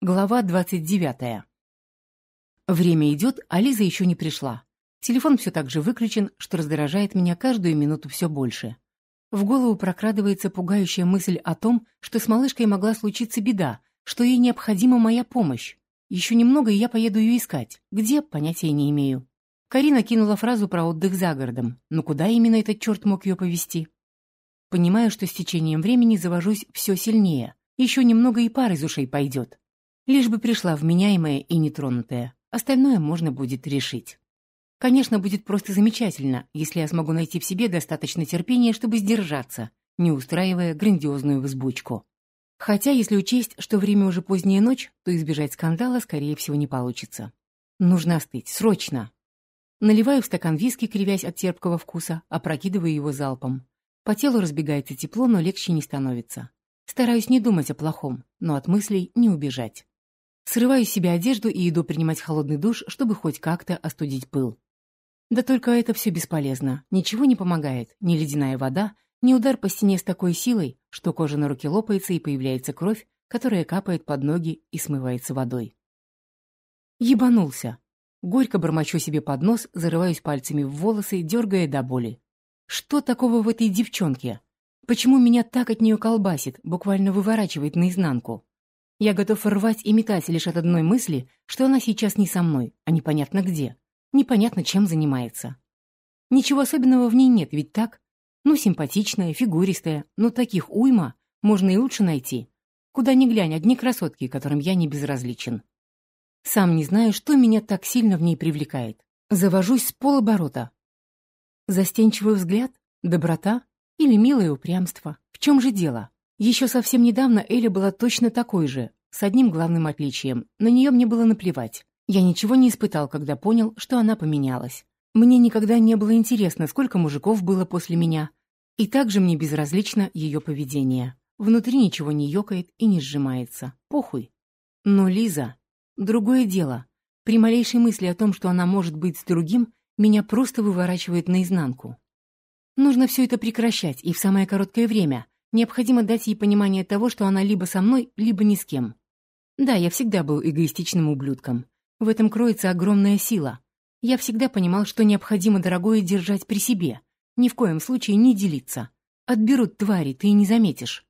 Глава 29. Время идет, а Лиза еще не пришла. Телефон все так же выключен, что раздражает меня каждую минуту все больше. В голову прокрадывается пугающая мысль о том, что с малышкой могла случиться беда, что ей необходима моя помощь. Еще немного, и я поеду ее искать. Где, понятия не имею. Карина кинула фразу про отдых за городом. Но куда именно этот черт мог ее повести? Понимаю, что с течением времени завожусь все сильнее. Еще немного и пар из ушей пойдет. Лишь бы пришла вменяемая и нетронутая. Остальное можно будет решить. Конечно, будет просто замечательно, если я смогу найти в себе достаточно терпения, чтобы сдержаться, не устраивая грандиозную взбучку. Хотя, если учесть, что время уже поздняя ночь, то избежать скандала, скорее всего, не получится. Нужно остыть, срочно. Наливаю в стакан виски, кривясь от терпкого вкуса, опрокидываю его залпом. По телу разбегается тепло, но легче не становится. Стараюсь не думать о плохом, но от мыслей не убежать. Срываю с себя одежду и иду принимать холодный душ, чтобы хоть как-то остудить пыл. Да только это все бесполезно. Ничего не помогает. Ни ледяная вода, ни удар по стене с такой силой, что кожа на руке лопается и появляется кровь, которая капает под ноги и смывается водой. Ебанулся. Горько бормочу себе под нос, зарываюсь пальцами в волосы, дергая до боли. Что такого в этой девчонке? Почему меня так от нее колбасит, буквально выворачивает наизнанку? Я готов рвать и метать лишь от одной мысли, что она сейчас не со мной, а непонятно где. Непонятно, чем занимается. Ничего особенного в ней нет, ведь так? Ну, симпатичная, фигуристая, но таких уйма, можно и лучше найти. Куда ни глянь, одни красотки, которым я не безразличен. Сам не знаю, что меня так сильно в ней привлекает. Завожусь с полоборота. Застенчивый взгляд? Доброта? Или милое упрямство? В чем же дело? Еще совсем недавно Эля была точно такой же, с одним главным отличием. На нее мне было наплевать. Я ничего не испытал, когда понял, что она поменялась. Мне никогда не было интересно, сколько мужиков было после меня. И также мне безразлично ее поведение. Внутри ничего не ёкает и не сжимается. Похуй. Но Лиза... Другое дело. При малейшей мысли о том, что она может быть с другим, меня просто выворачивает наизнанку. Нужно все это прекращать, и в самое короткое время — Необходимо дать ей понимание того, что она либо со мной, либо ни с кем. Да, я всегда был эгоистичным ублюдком. В этом кроется огромная сила. Я всегда понимал, что необходимо дорогое держать при себе. Ни в коем случае не делиться. Отберут твари, ты и не заметишь.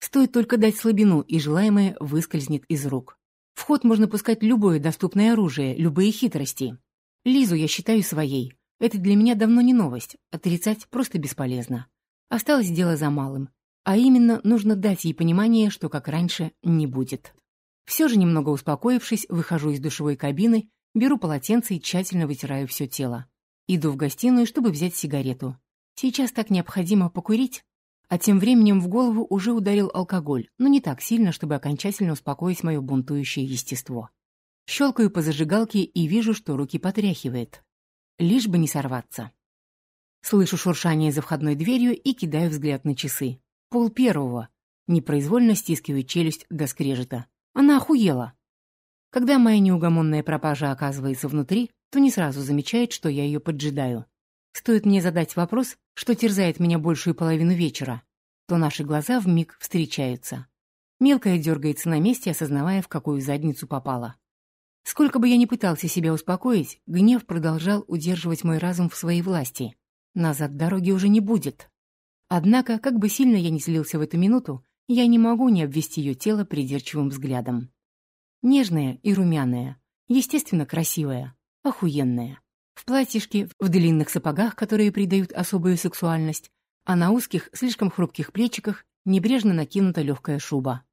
Стоит только дать слабину, и желаемое выскользнет из рук. В ход можно пускать любое доступное оружие, любые хитрости. Лизу я считаю своей. Это для меня давно не новость. Отрицать просто бесполезно. Осталось дело за малым. А именно, нужно дать ей понимание, что как раньше не будет. Все же, немного успокоившись, выхожу из душевой кабины, беру полотенце и тщательно вытираю все тело. Иду в гостиную, чтобы взять сигарету. Сейчас так необходимо покурить. А тем временем в голову уже ударил алкоголь, но не так сильно, чтобы окончательно успокоить мое бунтующее естество. Щелкаю по зажигалке и вижу, что руки потряхивает. Лишь бы не сорваться. Слышу шуршание за входной дверью и кидаю взгляд на часы. Пол первого. Непроизвольно стискиваю челюсть до скрежета. Она охуела. Когда моя неугомонная пропажа оказывается внутри, то не сразу замечает, что я ее поджидаю. Стоит мне задать вопрос, что терзает меня большую половину вечера, то наши глаза вмиг встречаются. Мелкая дергается на месте, осознавая, в какую задницу попала. Сколько бы я ни пытался себя успокоить, гнев продолжал удерживать мой разум в своей власти. Назад дороги уже не будет. Однако, как бы сильно я не злился в эту минуту, я не могу не обвести ее тело придирчивым взглядом. Нежная и румяная, естественно, красивая, охуенная. В платьишке, в длинных сапогах, которые придают особую сексуальность, а на узких, слишком хрупких плечиках небрежно накинута легкая шуба.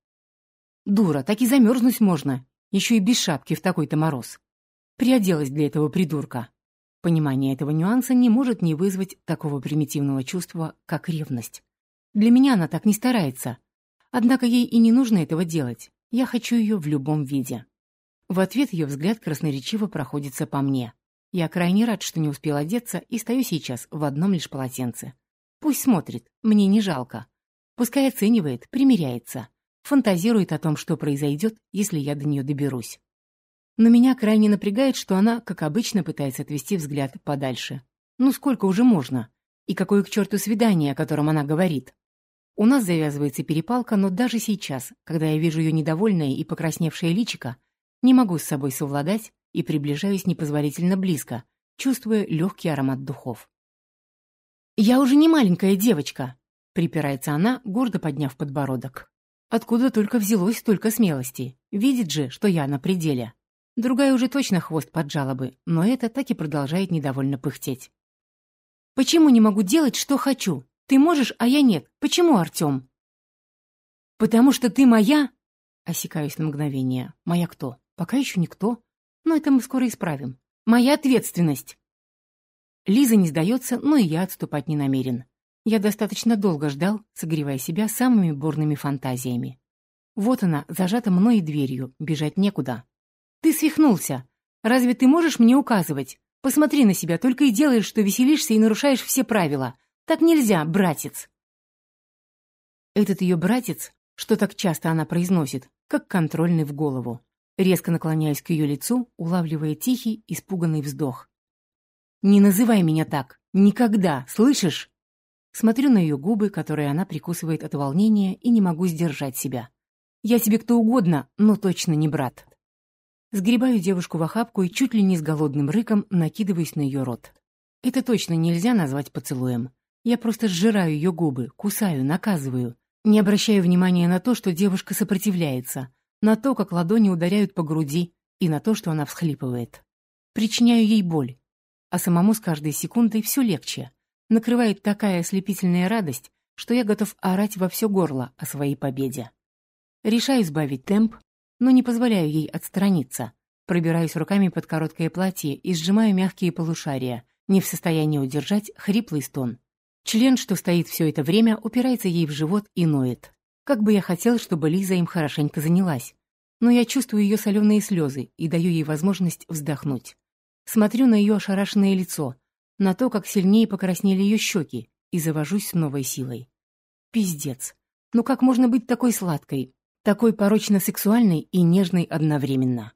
Дура, так и замерзнуть можно, еще и без шапки в такой-то мороз. Приоделась для этого придурка. Понимание этого нюанса не может не вызвать такого примитивного чувства, как ревность. Для меня она так не старается. Однако ей и не нужно этого делать. Я хочу ее в любом виде. В ответ ее взгляд красноречиво проходится по мне. Я крайне рад, что не успел одеться и стою сейчас в одном лишь полотенце. Пусть смотрит, мне не жалко. Пускай оценивает, примиряется. Фантазирует о том, что произойдет, если я до нее доберусь. Но меня крайне напрягает, что она, как обычно, пытается отвести взгляд подальше. Ну сколько уже можно? И какое к черту свидание, о котором она говорит? У нас завязывается перепалка, но даже сейчас, когда я вижу ее недовольное и покрасневшее личико, не могу с собой совладать и приближаюсь непозволительно близко, чувствуя легкий аромат духов. «Я уже не маленькая девочка», — припирается она, гордо подняв подбородок. Откуда только взялось столько смелости? Видит же, что я на пределе. Другая уже точно хвост поджала бы, но это так и продолжает недовольно пыхтеть. «Почему не могу делать, что хочу? Ты можешь, а я нет. Почему, Артем?» «Потому что ты моя...» Осекаюсь на мгновение. «Моя кто? Пока еще никто. Но это мы скоро исправим. Моя ответственность!» Лиза не сдается, но и я отступать не намерен. Я достаточно долго ждал, согревая себя самыми бурными фантазиями. Вот она, зажата мной дверью, бежать некуда. «Ты свихнулся! Разве ты можешь мне указывать? Посмотри на себя, только и делаешь, что веселишься и нарушаешь все правила. Так нельзя, братец!» Этот ее братец, что так часто она произносит, как контрольный в голову. Резко наклоняюсь к ее лицу, улавливая тихий, испуганный вздох. «Не называй меня так! Никогда! Слышишь?» Смотрю на ее губы, которые она прикусывает от волнения, и не могу сдержать себя. «Я тебе кто угодно, но точно не брат». Сгребаю девушку в охапку и чуть ли не с голодным рыком накидываюсь на ее рот. Это точно нельзя назвать поцелуем. Я просто сжираю ее губы, кусаю, наказываю. Не обращаю внимания на то, что девушка сопротивляется, на то, как ладони ударяют по груди, и на то, что она всхлипывает. Причиняю ей боль, а самому с каждой секундой все легче. Накрывает такая ослепительная радость, что я готов орать во все горло о своей победе. Решаю сбавить темп, но не позволяю ей отстраниться. Пробираюсь руками под короткое платье и сжимаю мягкие полушария, не в состоянии удержать хриплый стон. Член, что стоит все это время, упирается ей в живот и ноет. Как бы я хотел, чтобы Лиза им хорошенько занялась. Но я чувствую ее соленые слезы и даю ей возможность вздохнуть. Смотрю на ее ошарашенное лицо, на то, как сильнее покраснели ее щеки, и завожусь с новой силой. Пиздец. Ну как можно быть такой сладкой, такой порочно-сексуальной и нежной одновременно?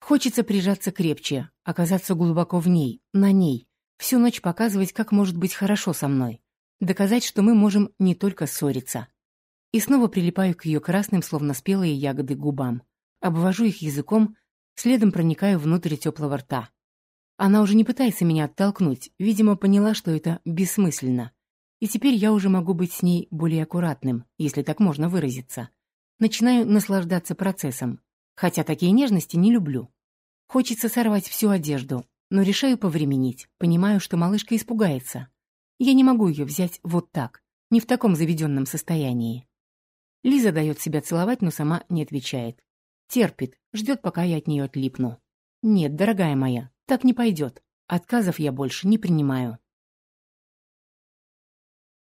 Хочется прижаться крепче, оказаться глубоко в ней, на ней, всю ночь показывать, как может быть хорошо со мной, доказать, что мы можем не только ссориться. И снова прилипаю к ее красным, словно спелые ягоды, губам. Обвожу их языком, следом проникаю внутрь теплого рта. Она уже не пытается меня оттолкнуть, видимо, поняла, что это бессмысленно. И теперь я уже могу быть с ней более аккуратным, если так можно выразиться. Начинаю наслаждаться процессом, хотя такие нежности не люблю. Хочется сорвать всю одежду, но решаю повременить, понимаю, что малышка испугается. Я не могу ее взять вот так, не в таком заведенном состоянии. Лиза дает себя целовать, но сама не отвечает. Терпит, ждет, пока я от нее отлипну. Нет, дорогая моя, так не пойдет. Отказов я больше не принимаю.